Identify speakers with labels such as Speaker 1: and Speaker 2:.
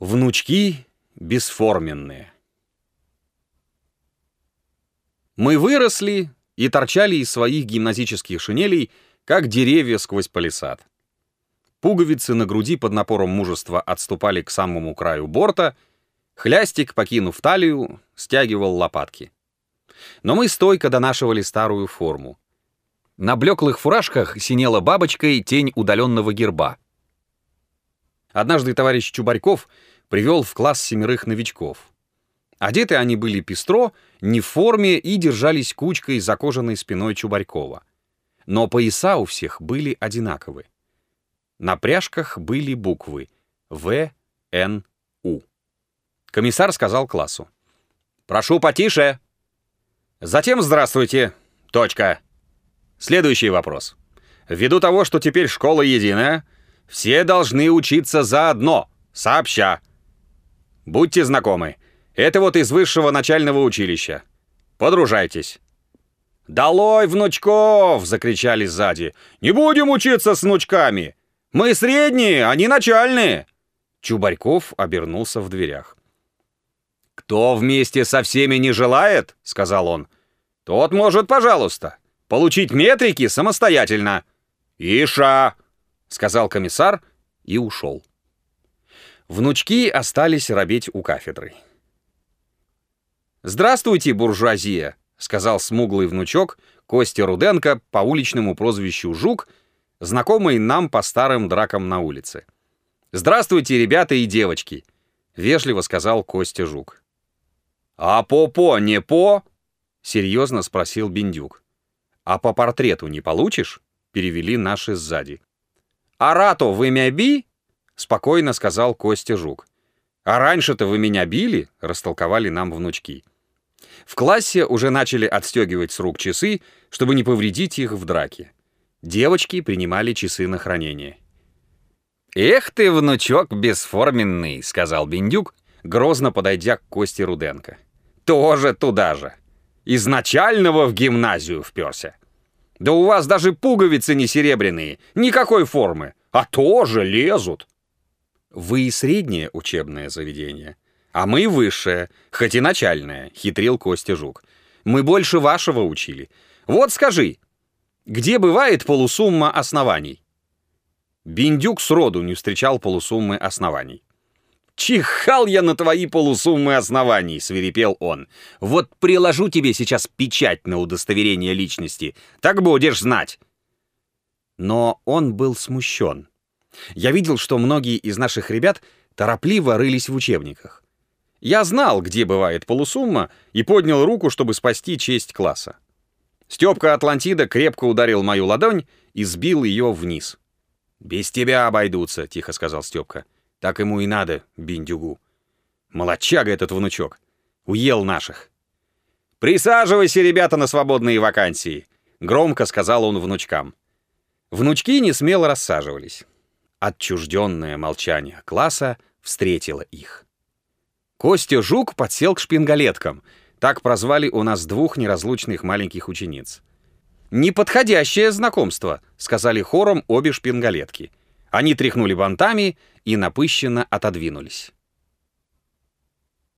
Speaker 1: Внучки бесформенные. Мы выросли и торчали из своих гимназических шинелей, как деревья сквозь палисад. Пуговицы на груди под напором мужества отступали к самому краю борта, хлястик, покинув талию, стягивал лопатки. Но мы стойко донашивали старую форму. На блеклых фуражках синела бабочкой тень удаленного герба. Однажды товарищ Чубарьков привел в класс семерых новичков. Одеты они были пестро, не в форме и держались кучкой за кожаной спиной Чубарькова. Но пояса у всех были одинаковы. На пряжках были буквы В, Н, У. Комиссар сказал классу. «Прошу потише!» Затем «Здравствуйте!» Точка. Следующий вопрос. Ввиду того, что теперь школа единая, все должны учиться заодно, сообща. Будьте знакомы. Это вот из высшего начального училища. Подружайтесь. «Долой, внучков!» — закричали сзади. «Не будем учиться с внучками! Мы средние, они начальные!» Чубарьков обернулся в дверях. «Кто вместе со всеми не желает, — сказал он, — тот может, пожалуйста, получить метрики самостоятельно». «Иша!» — сказал комиссар и ушел. Внучки остались робеть у кафедры. «Здравствуйте, буржуазия!» — сказал смуглый внучок Костя Руденко по уличному прозвищу «Жук», знакомый нам по старым дракам на улице. «Здравствуйте, ребята и девочки!» — вежливо сказал Костя Жук. «А по-по не по?» — серьезно спросил Биндюк. «А по портрету не получишь?» — перевели наши сзади. «Арато вы меня би?» — спокойно сказал Костя Жук. «А раньше-то вы меня били?» — растолковали нам внучки. В классе уже начали отстегивать с рук часы, чтобы не повредить их в драке. Девочки принимали часы на хранение. «Эх ты, внучок бесформенный», — сказал Биндюк, грозно подойдя к Косте Руденко. «Тоже туда же. Изначального в гимназию вперся. Да у вас даже пуговицы не серебряные, никакой формы, а тоже лезут. Вы среднее учебное заведение, а мы высшее, хоть и начальное, хитрил Костя Жук. Мы больше вашего учили. Вот скажи, где бывает полусумма оснований? Биндюк сроду не встречал полусуммы оснований. «Чихал я на твои полусуммы оснований», — свирепел он. «Вот приложу тебе сейчас печать на удостоверение личности, так будешь знать». Но он был смущен. Я видел, что многие из наших ребят торопливо рылись в учебниках. Я знал, где бывает полусумма, и поднял руку, чтобы спасти честь класса. Степка Атлантида крепко ударил мою ладонь и сбил ее вниз. «Без тебя обойдутся», — тихо сказал Степка. Так ему и надо, биндюгу. Молодчага этот внучок. Уел наших. «Присаживайся, ребята, на свободные вакансии», — громко сказал он внучкам. Внучки не смело рассаживались. Отчужденное молчание класса встретило их. Костя Жук подсел к шпингалеткам. Так прозвали у нас двух неразлучных маленьких учениц. «Неподходящее знакомство», — сказали хором обе шпингалетки. Они тряхнули бантами и напыщенно отодвинулись.